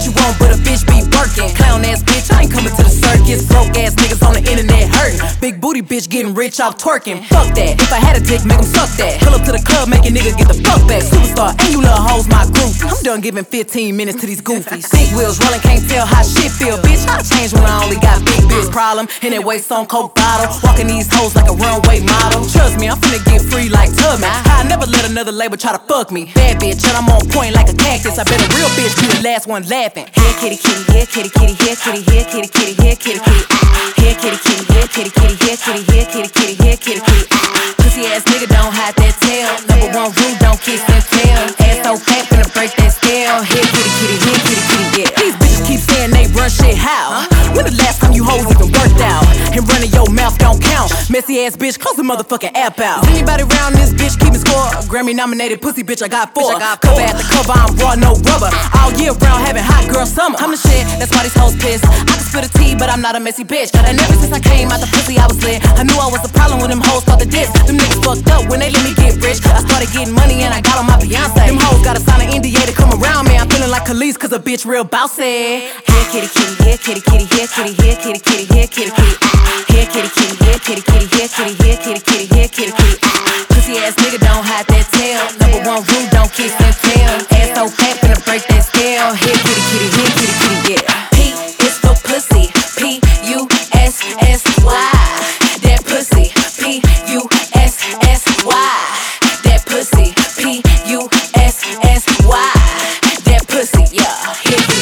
what you want, but a bitch be working. Clown ass bitch, I ain't coming to the circus. Broke ass niggas Big bitch getting rich off twerking. Fuck that. If I had a dick, make 'em suck that. Pull up to the club, make a nigga get the fuck back. Superstar, and you little hoes, my groupies. I'm done giving 15 minutes to these goofies. Big wheels rolling, can't tell how shit feel. Bitch, I change when I only got big bitch problem. And that waist on coke bottle. Walking these hoes like a runway model. Trust me, I'm finna get free like Tubman. I never let another label try to fuck me. Bad bitch, and I'm on point like a cactus. I bet a real bitch be the last one laughing. Here kitty kitty, here kitty kitty, here kitty, here kitty kitty, here kitty kitty. Here kitty kitty, kitty kitty, here kitty, here kitty kitty, here kitty kitty. Pussy ass nigga don't hide that tail. Number one rule, don't kiss and tell. Ass so fat, finna break that scale. Here kitty kitty, here kitty kitty, yeah. These bitches keep saying they run shit how? When the last time you hoes even worked out? And running your mouth don't count. Messy ass bitch, close the motherfucking app out. Is anybody around this bitch keeping score? Grammy nominated pussy bitch, I got four. Cover at the cover, I'm raw, no rubber. All year round, having hot girl summer. I'm the shit, that's why these hoes pissed. I can spill the tea, but I'm not a messy bitch. And ever since I came out the I knew I was the problem when them hoes start to diss. Them niggas fucked up when they let me get rich. I started getting money and I got on my Beyonce. Them hoes gotta sign an NDA to come around me. I'm feeling like Khaleesi, cause a bitch real bossy. Here kitty kitty, here kitty kitty, here kitty, here kitty kitty, here kitty kitty. Here kitty kitty, here kitty kitty, here kitty, here kitty kitty, here kitty kitty. Pussy ass nigga don't hide that P U S S Y. That pussy, yeah. Hit